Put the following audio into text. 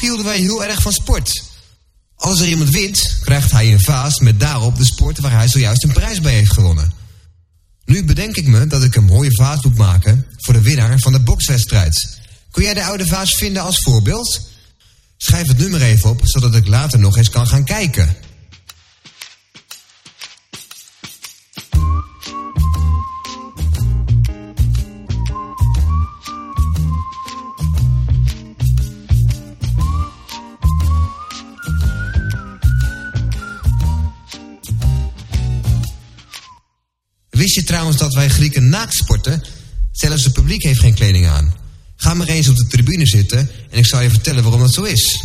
Hielden wij heel erg van sport. Als er iemand wint, krijgt hij een vaas met daarop de sport waar hij zojuist een prijs bij heeft gewonnen. Nu bedenk ik me dat ik een mooie vaas moet maken voor de winnaar van de bokswedstrijd. Kun jij de oude vaas vinden als voorbeeld? Schrijf het nummer even op, zodat ik later nog eens kan gaan kijken. Wist je trouwens dat wij Grieken naakt sporten? Zelfs het publiek heeft geen kleding aan. Ga maar eens op de tribune zitten en ik zal je vertellen waarom dat zo is.